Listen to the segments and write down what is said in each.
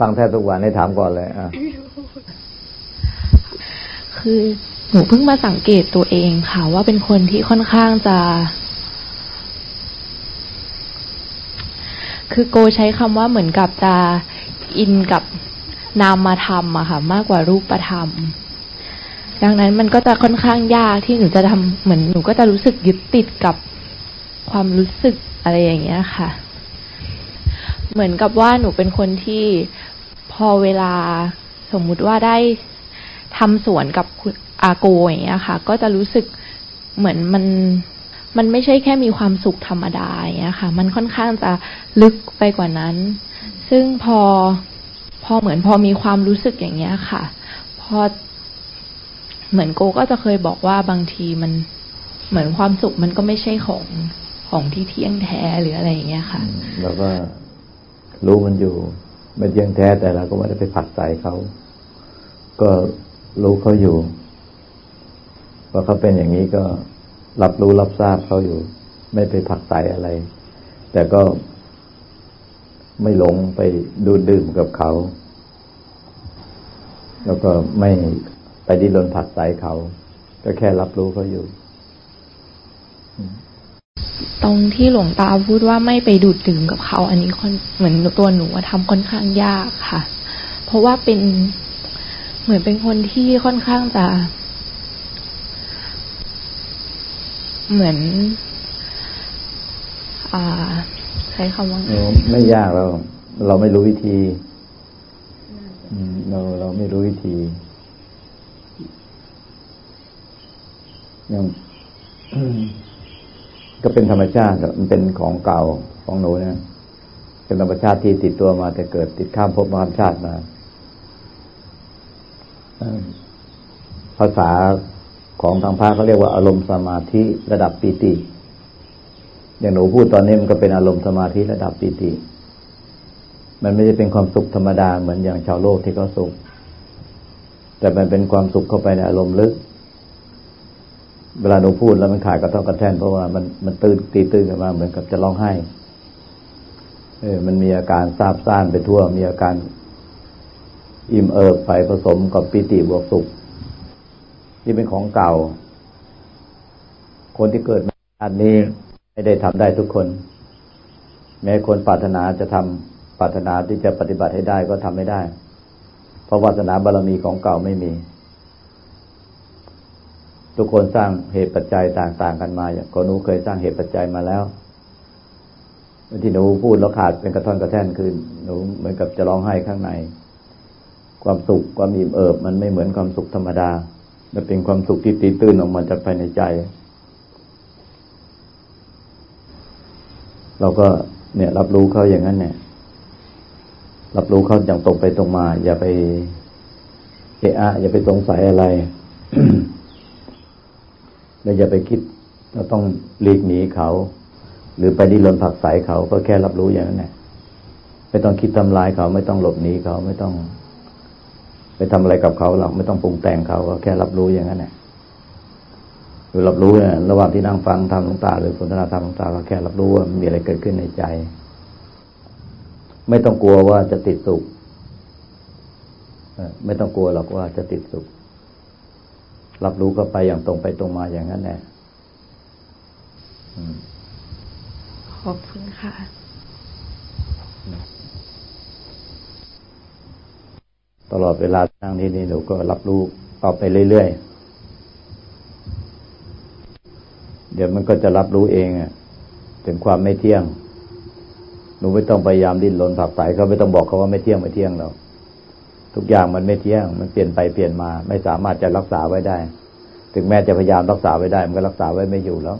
ฟังแทบทุกวันให้ถามก่อนเลยอะคือหนูเพิ่งมาสังเกตตัวเองค่ะ ว่าเป็นคนที่ค่อนข้างจะ คือโกใช้คำว่าเหมือนกับจะอินกับนามธรรมอะค่ะ มากกว่ารูปธรรม ดังนั้นมันก็จะค่อนข้างยากที่หนูจะทำเหมือนหนูก็จะรู้สึกยึดติดกับความรู้สึกอะไรอย่างเงี้ยค่ะ เหมือนกับว่าหนูเป็นคนที่ พอเวลาสมมุติว่าได้ทำสวนกับคุณอาโกอย่างเงี้ยค่ะ ก็จะรู้สึกเหมือนมันมันไม่ใช่แค่มีความสุขธรรมดาอย่างเงี้ยค่ะ มันค่อนข้างจะลึกไปกว่านั้น ซึ่งพอพอเหมือนพอมีความรู้สึกอย่างเงี้ยค่ะ พอเหมือนโกก็จะเคยบอกว่าบางทีมันเหมือนความสุขมันก็ไม่ใช่ของของที่เที่ยงแท้หรืออะไรอย่างเงี้ยค่ะเราก็รู้มันอยู่ ไม่เที่ยงแท้แต่เราก็ไม่ได้ไปผัดใส่เขา ก็รู้เขาอยู่ว่าเขาเป็นอย่างนี้ก็รับรู้รับทราบเขาอยู่ ไม่ไปผักใสอะไร แต่ก็ไม่หลงไปดูดื่มกับเขา แล้วก็ไม่ไปดิ้นรนผักใสเขา ก็แค่รับรู้เขาอยู่ ตรงที่หลวงตาพูดว่าไม่ไปดูดดื่มกับเขา อันนี้เหมือนตัวหนูทำค่อนข้างยากค่ะ เพราะว่าเป็นเหมือนเป็นคนที่ค่อนข้างจะ เหมือน อ่า ใช้คำว่าไม่ยากเราเราไม่รู้วิธีเราเราไม่รู้วิธียัง ก็เป็นธรรมชาติมันเป็นของเก่าของหนูนี่ยเป็นธรรมชาติที่ติดตัวมา แต่เกิดติดข้ามภพมามชาติมาภาษาของทางพระเขาเรียกว่าอารมณ์สมาธิระดับปีติ อย่างหนูพูดตอนนี้มันก็เป็นอารมณ์สมาธิระดับปีติ มันไม่ได้เป็นความสุขธรรมดาเหมือนอย่างชาวโลกที่เขาสุข แต่มันเป็นความสุขเข้าไปในอารมณ์ลึก เวลาหนูพูดแล้วมันขาดกระท้อกระแทนเพราะว่ามันมันตื่นตีตื่นขึ้นมาเหมือนกับจะร้องไห้ เออ มันมีอาการซาบซ่านไปทั่ว มีอาการอิ่มเอิบไปผสมกับปิติบวกสุข ที่เป็นของเก่า คนที่เกิดมาชาตินี้ไม่ได้ทำได้ทุกคน แม้คนปรารถนาจะทำปรารถนาที่จะปฏิบัติให้ได้ก็ทำไม่ได้ เพราะวาสนาบารรมีของเก่าไม่มี ทุกคนสร้างเหตุปัจจัยต่างๆกันมาอย่างกหนูเคยสร้างเหตุปัจจัยมาแล้วที่หนูพูดแล้วขาดเป็นกระท่อนกระแท่นคือหนูเหมือนกับจะร้องไห้ข้างใน ความสุขความอิ่มเอิบ มันไม่เหมือนความสุขธรรมดามันเป็นความสุขที่ตีตื้นออกมาจากภายในใจ เราก็เนี่ย รับรู้เขาอย่างนั้นเนี่ย รับรู้เขาอย่างตรงไปตรงมา อย่าไปเอะอะอย่าไปสงสัยอะไร แล้วอย่าไปคิดเราต้องหลีกหนีเขา หรือไปดิ้นรนผักใสเขาก็แค่รับรู้อย่างนั้นแหละไม่ต้องคิดทำลายเขา ไม่ต้องหลบหนีเขาไม่ต้อง ไปทำอะไรกับเขาหรอกไม่ต้องปรุงแต่งเขาก็แค่รับรู้อย่างนั้นแหละหรือรับรู้เนี่ยระหว่างที่นั่งฟังทำหลวงตา หรือสนทนาธรรมหลวงตาก็แค่รับรู้ว่ามีอะไรเกิดขึ้นในใจ ไม่ต้องกลัวว่าจะติดสุขไม่ต้องกลัวหรอกว่าจะติดสุข รับรู้ก็ไปอย่างตรงไปตรงมาอย่างนั้นแหละขอบคุณค่ะตลอดเวลานั่งที่นี่หนูก็รับรู้ต่อไปเรื่อยๆ เดี๋ยวมันก็จะรับรู้เองอะถึงความไม่เที่ยง หนูไม่ต้องพยายามดิ้นรนผักใสเขาไม่ต้องบอกเขาว่าไม่เที่ยงไม่เที่ยงเรา ทุกอย่างมันไม่เที่ยง มันเปลี่ยนไปเปลี่ยนมา ไม่สามารถจะรักษาไว้ได้ ถึงแม้จะพยายามรักษาไว้ได้ มันก็รักษาไว้ไม่อยู่แล้ว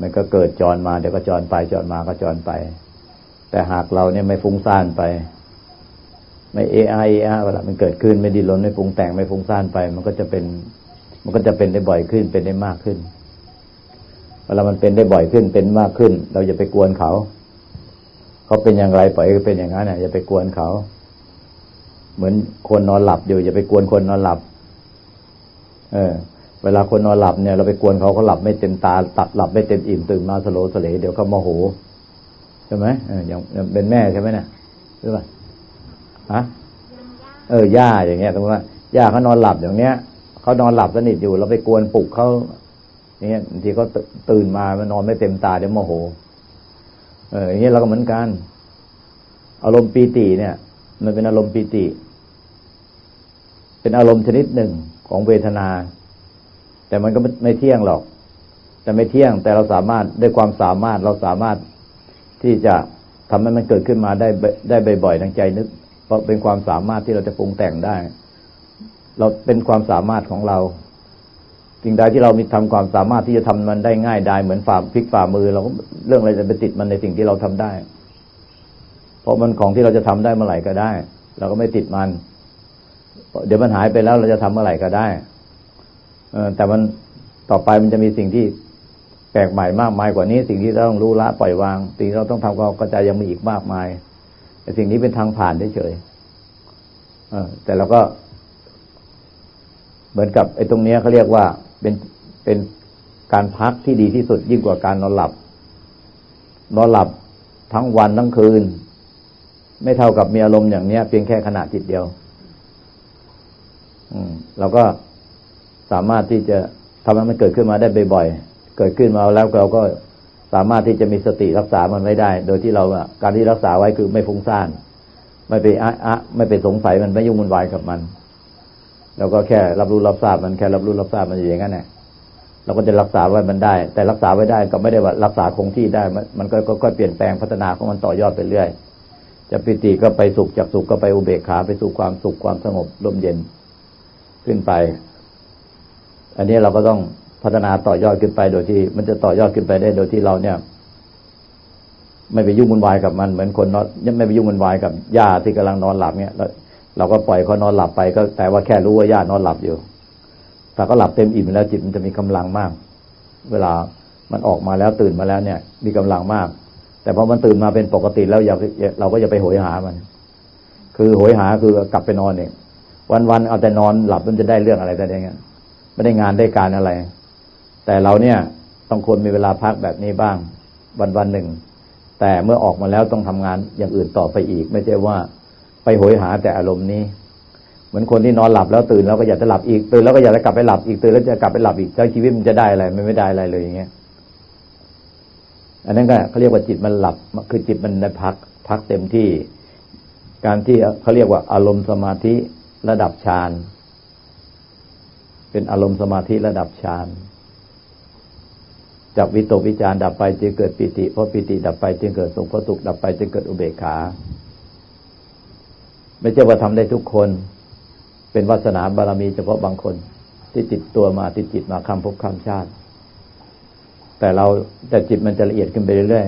มันก็เกิดจรมาเดี๋ยวก็จรไปจรมาก็จรไป แต่หากเราเนี่ยไม่ฟุ้งซ่านไป ไม่เอไอเอเวลามันเกิดขึ้นไม่ดิ้นรนไม่ปรุงแต่งไม่ฟุ้งซ่านไป มันก็จะเป็น มันก็จะเป็นได้บ่อยขึ้นเป็นได้มากขึ้นเวลามันเป็นได้บ่อยขึ้นเป็นมากขึ้น เราอย่าไปกวนเขา เขาเป็นอย่างไรปล่อยเป็นอย่างนั้นอย่าไปกวนเขา เหมือนคนนอนหลับอยู่อย่าไปกวนคนนอนหลับ เออ เวลาคนนอนหลับเนี่ยเราไปกวนเขาเขาหลับไม่เต็มตาตัดหลับไม่เต็มอิ่มตื่นมาสโลสเลเดี๋ยวเขาโมโหใช่ไหมเอออย่างเป็นแม่ใช่ไหมเนี่ยหรือเปล่าฮะเออย่าอย่างเงี้ยสมมติว่าย่าเขานอนหลับอย่างเนี้ยเขานอนหลับสนิทอยู่เราไปกวนปลุกเขาเนี้ยบางทีเขาตื่นมามันนอนไม่เต็มตาเดี๋ยวโมโห เอออย่างเงี้ยเราก็เหมือนกัน อารมณ์ปีติเนี่ย มันเป็นอารมณ์ปีติ เป็นอารมณ์ชนิดหนึ่งของเวทนา แต่มันก็ไม่เที่ยงหรอก แต่ไม่เที่ยง แต่เราสามารถด้วยความสามารถเราสามารถที่จะทำให้มันเกิดขึ้นมาได้ได้บ่อยๆทางใจนึก เพราะเป็นความสามารถที่เราจะปรุงแต่งได้ เราเป็นความสามารถของเราสิ่งใดที่เรามีทำความสามารถที่จะทำมันได้ง่ายได้เหมือนฝ่าพลิกฝ่ามือ เราเรื่องอะไรจะไปติดมันในสิ่งที่เราทำได้ ราะมันของที่เราจะทำได้เมื่อไหร่ก็ได้ เราก็ไม่ติดมัน เดี๋ยวมันหายไปแล้วเราจะทำเมื่อไหร่ก็ได้เอแต่มันต่อไปมันจะมีสิ่งที่แปลกใหม่มากมายกว่านี้ สิ่งที่เราต้องรู้ละปล่อยวางสิ่งที่เราต้องทำความกระจายยังมีอีกมากมายแต่สิ่งนี้เป็นทางผ่านเฉยๆแต่เราก็ เหมือนกับไอ้ตรงนี้เขาเรียกว่าเป็นเป็นการพักที่ดีที่สุดยิ่งกว่าการนอนหลับ นอนหลับทั้งวันทั้งคืน ไม่เท่ากับมีอารมณ์อย่างเนี้ย เพียงแค่ขณะจิตเดียว อืมเราก็สามารถที่จะทำให้มันเกิดขึ้นมาได้บ่อยๆ เกิดขึ้นมาแล้วเราก็สามารถที่จะมีสติรักษามันไว้ได้ โดยที่เราการที่รักษาไว้คือไม่ฟุ้งซ่าน ไม่ไปอะอะไม่ไปสงสัยมันไม่ยุ่งวุ่นวายกับมัน เราก็แค่รับรู้รับทราบมันแค่รับรู้รับทราบมันอย่างนั้นแหละเราก็จะรักษาไว้มันได้ แต่รักษาไว้ได้ก็ไม่ได้ว่ารักษาคงที่ได้ มันก็ค่อยๆเปลี่ยนแปลงพัฒนาของมันต่อยอดไปเรื่อย จะปิติก็ไปสุขจากสุขก็ไปอุเบกขาไปสู่ความสุขความสงบลมเย็นขึ้นไป อันนี้เราก็ต้องพัฒนาต่อยอดขึ้นไปโดยที่ มันจะต่อยอดขึ้นไปได้โดยที่เราเนี่ย ไม่ไปยุ่งวุ่นวายกับมันเหมือนคนนอนยังไม่ไปยุ่งวุ่นวายกับหญ้าที่กำลังนอนหลับเนี่ยเราก็ปล่อยเขานอนหลับไป ก็แต่ว่าแค่รู้ว่าญานอนหลับอยู่แต่ก็หลับเต็มอิ่มแล้วจิตมันจะมีกำลังมาก เวลามันออกมาแล้วตื่นมาแล้วเนี่ย มีกำลังมาก แต่พอมันตื่นมาเป็นปกติแล้วอย่าเราก็อย่าไปโหยหามัน คือโหยหาคือกลับไปนอนเนี่ยวันๆเอาแต่นอนหลับมันจะได้เรื่องอะไรแต่เงี้ยไม่ได้งานได้การอะไร แต่เราเนี่ยต้องควรมีเวลาพักแบบนี้บ้าง วันวันหนึ่ง แต่เมื่อออกมาแล้วต้องทำงานอย่างอื่นต่อไปอีก ไม่ใช่ว่าไปโหยหาแต่อารมณ์นี้ เหมือนคนที่นอนหลับแล้วตื่นแล้วก็อยากจะหลับอีกตื่นแล้วก็อยากจะกลับไปหลับอีกตื่นแล้วจะกลับไปหลับอีกใช้ชีวิตมันจะได้อะไรมันไม่ได้อะไรเลยอย่างเงี้ย อันนั้นก็เขาเรียกว่าจิตมันหลับคือจิตมันได้พักพักเต็มที่ การที่เขาเรียกว่าอารมณ์สมาธิระดับฌานเป็นอารมณ์สมาธิระดับฌานจากวิตกวิจารดับไปจึงเกิดปิติเพราะปิติดับไปจึงเกิดสุขเพราะสุขดับไปจึงเกิดอุเบกขา ไม่ใช่ว่าทำได้ทุกคน เป็นวาสนาบารมีเฉพาะบางคน ที่ติดตัวมาติดจิตมาคำพบคำชาติ แต่เราแต่จิตมันจะละเอียดขึ้นไปเรื่อย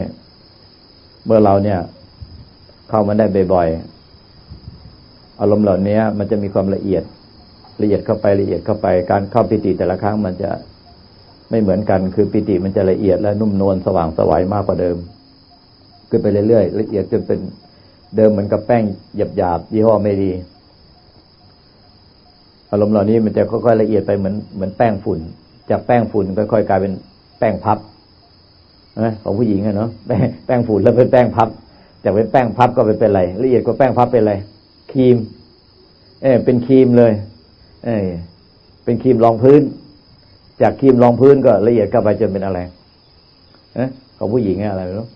ๆ เมื่อเราเนี่ย เข้ามาได้บ่อยๆ อารมณ์เหล่านี้มันจะมีความละเอียด ละเอียดเข้าไปละเอียดเข้าไป การเข้าปิติแต่ละครั้งมันจะไม่เหมือนกัน คือปิติมันจะละเอียดและนุ่มนวลสว่างสวัยมากกว่าเดิม ขึ้นไปเรื่อยๆ ละเอียดจนเป็นเดิมเหมือนกับแป้งหยาบๆยี่ห้อไม่ดี อารมณ์เหล่านี้มันจะค่อยๆละเอียดไปเหมือนเหมือนแป้งฝุ่น จากแป้งฝุ่นค่อยๆกลายเป็น แป้งพับของผู้หญิงอะเนาะแป้งฝุ่นแล้วเป็นแป้งพับจากเป็นแป้งพับก็ไปเป็นอะไร ละเอียดกว่าแป้งพับเป็นอะไรครีม เออเป็นครีมเลย เออเป็นครีมรองพื้น จากครีมรองพื้นก็ละเอียดเข้าไปจนเป็นอะไรเอของผู้หญิงอะไรไม่รู้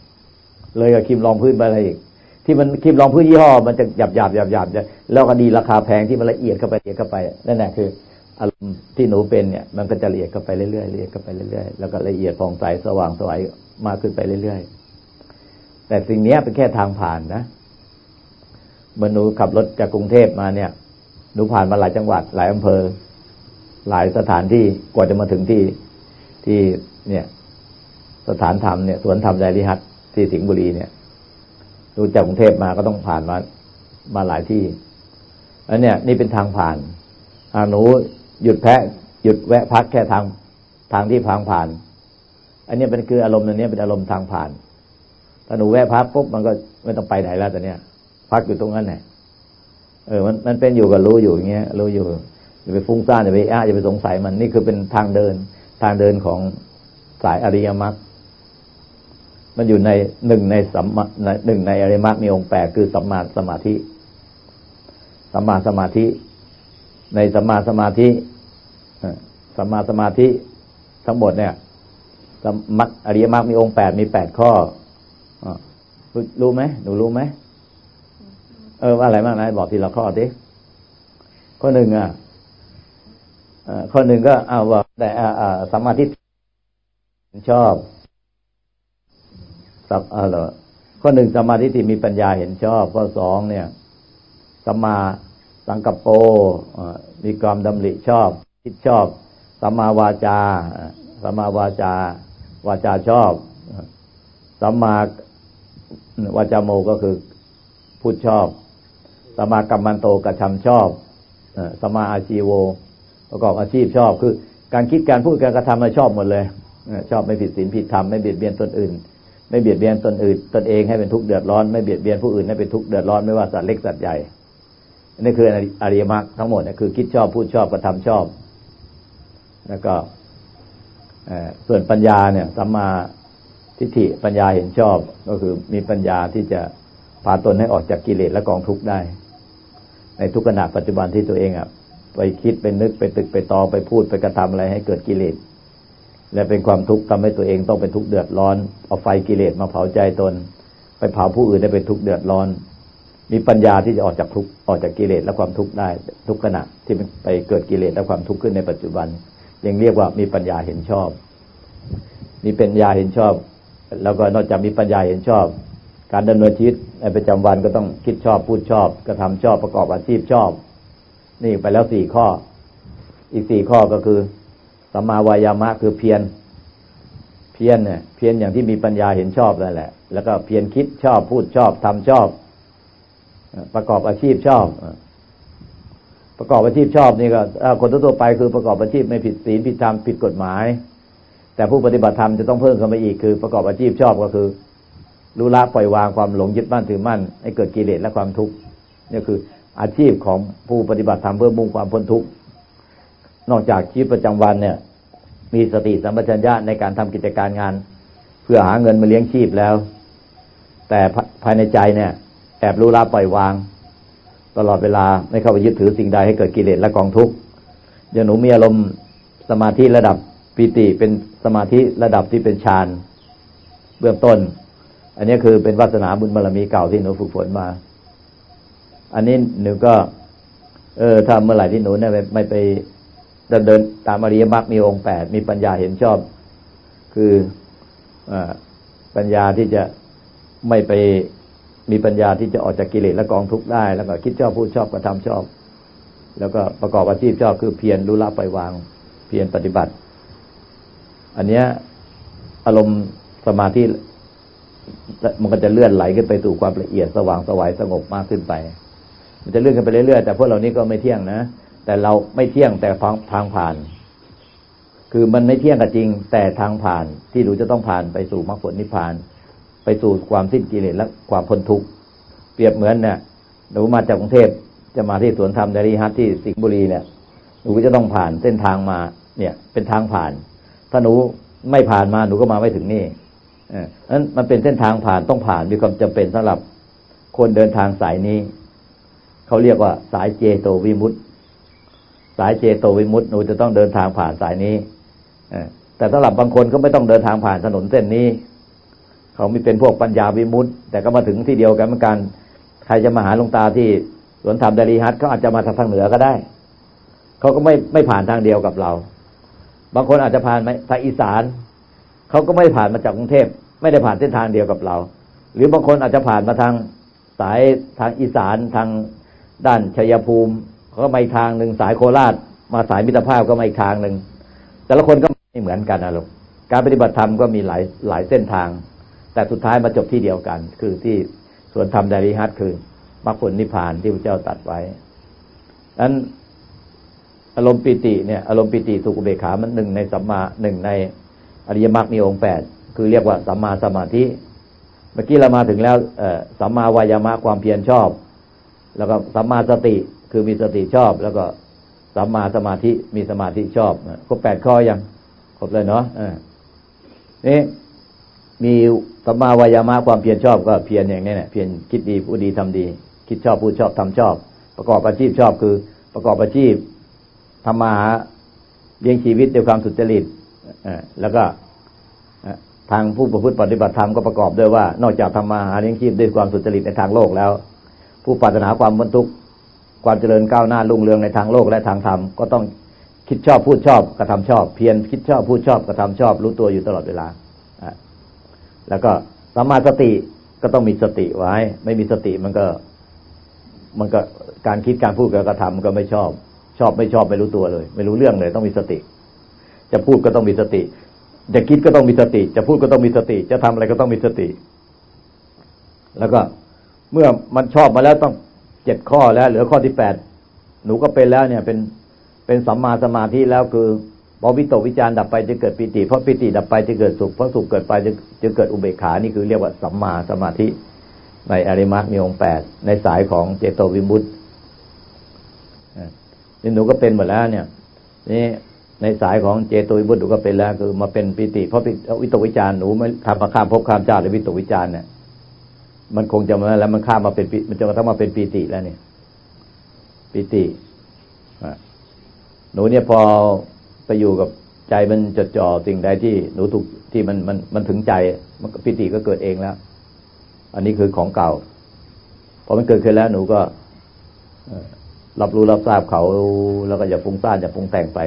เลยกับครีมรองพื้นไปอะไรอีก ที่มันครีมรองพื้นยี่ห้อ มันจะหยาบหยาบหยาบหยาบแล้วก็ดีราคาแพงที่มันละเอียดเข้าไปละเอียดเข้าไปนั่นแหละคือ อารมณ์ที่หนูเป็นเนี่ย มันก็จะละเอียดเข้าไปเรื่อยๆละเอียดเข้าไปเรื่อยๆแล้วก็ละเอียดผ่องใสสว่างสวยมากขึ้นไปเรื่อยๆแต่สิ่งนี้เป็นแค่ทางผ่านนะเมื่อหนูขับรถจากกรุงเทพมาเนี่ยหนูผ่านมาหลายจังหวัด หลายอำเภอ หลายสถานที่กว่าจะมาถึงที่ที่เนี่ย สถานธรรมเนี่ยสวนธรรมใจริฮัตที่สิงห์บุรีเนี่ยดูจากกรุงเทพมาก็ต้องผ่านมามาหลายที่อันเนี้ยนี่เป็นทางผ่านอาหนู หยุดแพะหยุดแวะพักแค่ทางทางที่พังผ่าน อันนี้เป็นคืออารมณ์อันนี้เป็นอารมณ์ทางผ่านถ้าหนูแวะพักปุ๊บมันก็ไม่ต้องไปไหนแล้วแต่เนี้ยพักอยู่ตรงนั้นแหละเออ มันมันเป็นอยู่กับรู้อยู่อย่างเงี้ยรู้อยู่อย่าไปฟุ้งซ่านอย่าไปอ้าอย่าไปสงสัยมันนี่คือเป็นทางเดิน ทางเดินของสายอริยมรรคมันอยู่ในหนึ่งในสัมมาหนึ่งในอริยมักมีองค์แปดคือสัมมาสมาธิสัมมาสมาธิ ในสัมมาสมาธิสัมมาสมาธิทั้งหมดเนี่ยมัคอริยมรรคมีองค์แปดมีแปดข้อรู้ไหมหนูรู้ไหมเออว่าอะไรบ้างนะบอกทีละข้อดิข้อหนึ่งอะข้อหนึ่งก็เอาว่าแต่สัมมาทิฏฐิชอบสับอะไรข้อหนึ่งสัมมาทิฏฐิมีปัญญาเห็นชอบ ข้อสองเนี่ยสัมมา สังกัปโปมีความดำริชอบ คิดชอบสัมมาวาจาสัมมาวาจา วาจาชอบสัมมาวาจาโมก็คือพูดชอบสัมมากัมมันโตกระทำชอบสัมมาอาชีโว ประกอบอาชีพชอบ คือ การคิดการพูดการกระทำเราชอบหมดเลยชอบไม่ผิดศีลผิดธรรมไม่เบียดเบียนตนอื่น ไม่เบียดเบียนตนอื่น ตนเองให้เป็นทุกข์เดือดร้อน ไม่เบียดเบียนผู้อื่นให้เป็นทุกข์เดือดร้อนไม่ว่าสัตว์เล็กสัตว์ใหญ่ นี่คืออริยมรรคทั้งหมดเนี่ยคือ คิดชอบพูดชอบกระทำชอบ แล้วก็ส่วนปัญญาเนี่ยสัมมาทิฏฐิปัญญาเห็นชอบ ก็คือมีปัญญาที่จะพาตนให้ออกจากกิเลสและกองทุกข์ได้ ในทุกขณะปัจจุบันที่ตัวเองอะไปคิดไปนึกไปตึกไปตอไปพูดไปกระทำอะไรให้เกิดกิเลสและเป็นความทุกข์ทำให้ตัวเองต้องเป็นทุกข์เดือดร้อน เอาไฟกิเลสมาเผาใจตน ไปเผาผู้อื่นได้เป็นทุกข์เดือดร้อน มีปัญญาที่จะออกจากทุกออกจากกิเลสและความทุกข์ได้ทุกขณะที่มันไปเกิดกิเลสและความทุกข์ขึ้นในปัจจุบัน ยังเรียกว่ามีปัญญาเห็นชอบ มีปัญญาเห็นชอบ แล้วก็นอกจากมีปัญญาเห็นชอบ การดำเนินชีวิตในประจำวันก็ต้องคิดชอบพูดชอบกระทาชอบประกอบอาชีพชอบ นี่ไปแล้วสี่ข้อ อีกสี่ข้อก็คือสัมมาวายามะคือเพียรเพียรเนี่ยเพียรอย่างที่มีปัญญาเห็นชอบนั่นแหละ แล้วก็เพียรคิดชอบพูดชอบทำชอบ ประกอบอาชีพชอบประกอบอาชีพชอบนี่ก็คนทั่วไปคือประกอบอาชีพไม่ผิดศีลผิดธรรมผิดกฎหมาย แต่ผู้ปฏิบัติธรรมจะต้องเพิ่มขึ้นไปอีกคือ ประกอบอาชีพชอบก็คือรู้ละปล่อยวางความหลงยึดมั่นถือมั่นให้เกิดกิเลสและความทุกข์นี่คืออาชีพของผู้ปฏิบัติธรรมเพื่อมุ่งความพ้นทุกข์นอกจากชีวิตประจำวันเนี่ย มีสติสัมปชัญญะในการทำกิจการงาน เพื่อหาเงินมาเลี้ยงชีพแล้ว แต่ภายในใจเนี่ย อบรู้ละปล่อยวาง ตลอดเวลาไม่เข้าไปยึดถือสิ่งใดให้เกิดกิเลสและกองทุกข์อย่างหนูมีอารมณ์สมาธิระดับปิติเป็นสมาธิระดับที่เป็นฌานเบื้องต้น อันนี้คือเป็นวาสนาบุญบารมีเก่าที่หนูฝึกฝนมา อันนี้หนูก็ เออถ้าเมื่อไหร่ที่หนูเนี่ยไม่ไปดำเดินตามอริยมรรคมีองค์แปดมีปัญญาเห็นชอบ คืออปัญญาที่จะไม่ไป มีปัญญาที่จะออกจากกิเลสและกองทุกข์ได้ แล้วก็คิดชอบพูดชอบกระทำชอบ แล้วก็ประกอบอาชีพชอบคือเพียรรู้ละปล่อยวาง เพียรปฏิบัติ อันเนี้ยอารมณ์สมาธิมันก็จะเลื่อนไหลขึ้นไปสู่ความละเอียดสว่างสวายสงบมากขึ้นไป มันจะเลื่อนขึ้นไปเรื่อยๆแต่พวกเรานี้ก็ไม่เที่ยงนะ แต่เราไม่เที่ยงแต่ทางทางผ่าน คือมันไม่เที่ยงก็จริง แต่ทางผ่านที่หนูจะต้องผ่านไปสู่มรรคผลนิพพาน ไปสู่ความสิ้นกิเลสและความพ้นทุกข์เปรียบเหมือนเนี่ยหนูมาจากกรุงเทพจะมาที่สวนธรรมดารีฮัทที่สิงห์บุรีเนี่ยหนูก็จะต้องผ่านเส้นทางมาเนี่ย เป็นทางผ่าน ถ้าหนูไม่ผ่านมาหนูก็มาไม่ถึงนี่เออนั้นมันเป็นเส้นทางผ่านต้องผ่านมีความจำเป็นสำหรับคนเดินทางสายนี้เขาเรียกว่าสายเจโตวิมุตต์สายเจโตวิมุตต์หนูจะต้องเดินทางผ่านสายนี้แต่สำหรับบางคนก็ไม่ต้องเดินทางผ่านถนนเส้นนี้ เขาไม่เป็นพวกปัญญาวิมุตต์แต่ก็มาถึงที่เดียวกันเหมือนกัน ใครจะมาหาหลวงตาที่สวนธรรมดารีฮัทเขาอาจจะมาทางเหนือก็ได้ เขาก็ไม่ไม่ผ่านทางเดียวกับเรา บางคนอาจจะผ่านไหมทางอีสาน เขาก็ไม่ผ่านมาจากกรุงเทพไม่ได้ผ่านเส้นทางเดียวกับเรา หรือบางคนอาจจะผ่านมาทางสายทางอีสานทางด้านชัยภูมิเขาก็มาอีกทางหนึ่งสายโคราช มาสายมิตรภาพก็มาอีกทางหนึ่งแต่ละคนก็ไม่เหมือนกันนะลูกการปฏิบัติธรรมก็มีหลายหลายเส้นทาง แต่สุดท้ายมาจบที่เดียวกัน คือที่ส่วนธรรมดาริฮัตคือมรรคผลนิพพานที่พระเจ้าตัดไว้นั้นอารมณ์ปิติเนี่ยอารมณ์ปิติสุขเบขามันหนึ่งในสัมมาหนึ่งในอริยมรรคมีองค์แปดคือเรียกว่าสัมมาสมาธิ เมื่อกี้เรามาถึงแล้วสัมมาวายามะความเพียรชอบ แล้วก็สัมมาสติคือมีสติชอบ แล้วก็สัมมาสมาธิมีสมาธิชอบครบแปดข้อยังครบเลยเนาะนี่มี สัมมาวายามะความเพียรชอบก็เพียรอย่างนี้เนี่ยเพียรคิดดีพูดดีทำดี คิดชอบพูดชอบทำชอบ ประกอบอาชีพชอบคือ ประกอบอาชีพทำมาหาเลี้ยงชีวิตด้วยความสุจริตแล้วก็ทางผู้ประพฤติปฏิบัติธรรมก็ประกอบด้วยว่า นอกจากทำมาหาเลี้ยงชีพด้วยความสุจริตในทางโลกแล้ว ผู้ปรารถนาความบรรทุกความเจริญก้าวหน้ารุ่งเรืองในทางโลกและทางธรรมก็ต้องคิดชอบพูดชอบกระทำชอบ เพียรคิดชอบพูดชอบกระทำชอบ รู้ตัวอยู่ตลอดเวลา แล้วก็สัมมาสติก็ต้องมีสติไว้ ไม่มีสติมันก็ มันก็การคิดการพูดกับกระทำก็ไม่ชอบ ชอบไม่ชอบไม่รู้ตัวเลย ไม่รู้เรื่องเลยต้องมีสติ จะพูดก็ต้องมีสติ จะคิดก็ต้องมีสติ จะพูดก็ต้องมีสติ จะทำอะไรก็ต้องมีสติ แล้วก็เมื่อมันชอบมาแล้วต้องเจ็ดข้อแล้ว เหลือข้อที่แปดหนูก็เป็นแล้วเนี่ยเป็นเป็นสัมมาสมาธิแล้วคือ พอวิตกวิจารดับไปจะเกิดปิติ เพราะปิติดับไปจะเกิดสุข เพราะสุขเกิดไปจะจะเกิดอุเบกขา นี่คือเรียกว่าสัมมาสมาธิ ในอริมักมีองค์แปดในสายของเจโตวิมุตตินี่หนูก็เป็นหมดแล้วเนี่ย นี่ในสายของเจโตวิมุตติหนูก็เป็นแล้ว คือมาเป็นปิติ เพราะวิตกวิจารหนูไม่ทำประคามพบคามเจ้าหรือวิตกวิจารเนี่ย มันคงจะมาแล้วมันข้ามมาเป็นมันจะกระทั่งมาเป็นปีติแล้วเนี่ยปีติหนูเนี่ยพอ ไปอยู่กับใจมันจดจ่อสิ่งใดที่หนูถูกที่มันมันมันถึงใจ มันปิติก็เกิดเองแล้ว อันนี้คือของเก่าพอมันเกิดขึ้นแล้วหนูก็รับรู้รับทราบเขาแล้วก็อย่าฟุ้งซ่านอย่าปรุงแต่งไป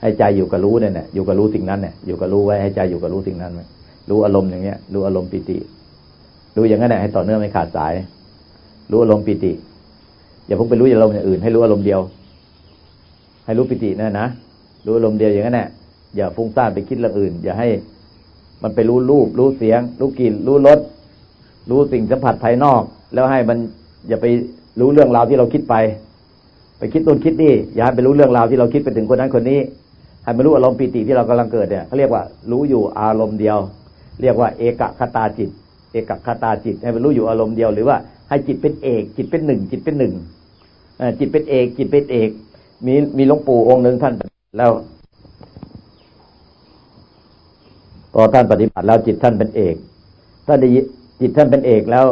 ให้ใจอยู่กับรู้เนี่ยอยู่กับรู้สิ่งนั้นเนี่ยอยู่กับรู้ไว้ให้ใจอยู่กับรู้สิ่งนั้นไว้รู้อารมณ์อย่างเงี้ย รู้อารมณ์ปิติ รู้อย่างนั้นแหละให้ต่อเนื่องไม่ขาดสาย รู้อารมณ์ปิติ อย่าเพิ่งไปรู้อารมณ์อย่างอื่น ให้รู้อารมณ์เดียว ให้รู้ปิตินั่นนะ รู้อารมเดียวอย่างนั้นแหละอย่าฟุ้งซ่านไปคิดเรื่องอื่น อย่าให้ มันไปรู้รูป รู้เสียง รู้กลิ่น รู้รสรู้สิ่งสัมผัสภายนอก แล้วให้มันอย่าไปรู้เรื่องราวที่เราคิดไป ไปคิดต้นคิดนี่อย่าไปรู้เรื่องราวที่เราคิดไปถึงคนนั้นคนนี้ให้มันรู้อารมณ์ปิติที่เรากำลังเกิดเนี่ยเขาเรียกว่ารู้อยู่อารมณ์เดียว เรียกว่า เอกคตาจิต เอกคตาจิต ให้มันรู้อยู่อารมณ์เดียวหรือว่าให้จิตเป็นเอก จิตเป็นหนึ่งจิตเป็นหนึ่งจิตเป็นเอก จิตเป็นเอก มีมีหลวงปู่องค์หนึ่งท่าน แล้ว พอท่านปฏิบัติแล้วจิตท่านเป็นเอกท่านได้จิตท่านเป็นเอกแล้ว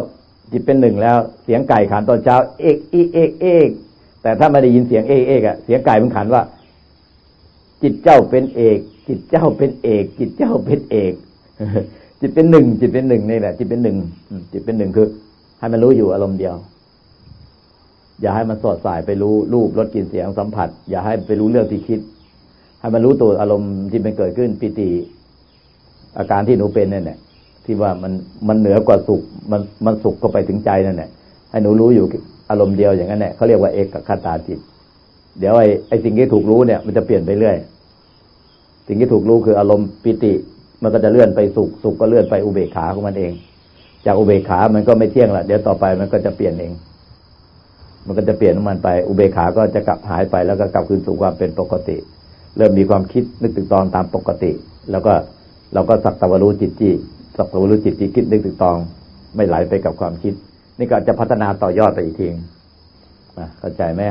จิตเป็นหนึ่งแล้ว เสียงไก่ขันตอนเช้า เอกอีเอกเอกแต่ถ้าไม่ได้ยินเสียงเอกเอกอะเสียงไก่มันขันว่า จิตเจ้าเป็นเอก จิตเจ้าเป็นเอก จิตเจ้าเป็นเอกจิตเป็นหนึ่งจิตเป็นหนึ่งนี่แหละจิตเป็นหนึ่งจิตเป็นหนึ่งคือ ให้มันรู้อยู่อารมณ์เดียว อย่าให้มันสอดสายไปรู้รูปรสกลิ่นเสียงสัมผัส อย่าให้ไปรู้เรื่องที่คิด ให้มันรู้ตัวอารมณ์ที่มันเกิดขึ้นปิติ อาการที่หนูเป็นนั่นแหละที่ว่ามันมันเหนือกว่าสุข มันมันสุขก็ไปถึงใจนั่นแหละให้หนูรู้อยู่อารมณ์เดียวอย่างนั้นแหละเขาเรียกว่าเอกคตาจิต เดี๋ยวไอ้ไอ้สิ่งที่ถูกรู้เนี่ย มันจะเปลี่ยนไปเรื่อย สิ่งที่ถูกรู้คืออารมณ์ปิติ มันก็จะเลื่อนไปสุขสุขก็เลื่อนไปอุเบกขาของมันเอง จากอุเบกขามันก็ไม่เที่ยงละเดี๋ยวต่อไปมันก็จะเปลี่ยนเอง มันก็จะเปลี่ยนของมันไป อุเบกขาก็จะกลับหายไปแล้วก็กลับคืนสู่ความเป็นปกติ เริ่มมีความคิดนึกถึงตอนตามปกติ แล้วก็เราก็สักตะวรู้จิตจีสักตะวรู้จิตที่คิดนึกถึงตอง ไม่ไหลไปกับความคิด นี่ก็จะพัฒนาต่อยอดไปอีกทีเข้าใจไหม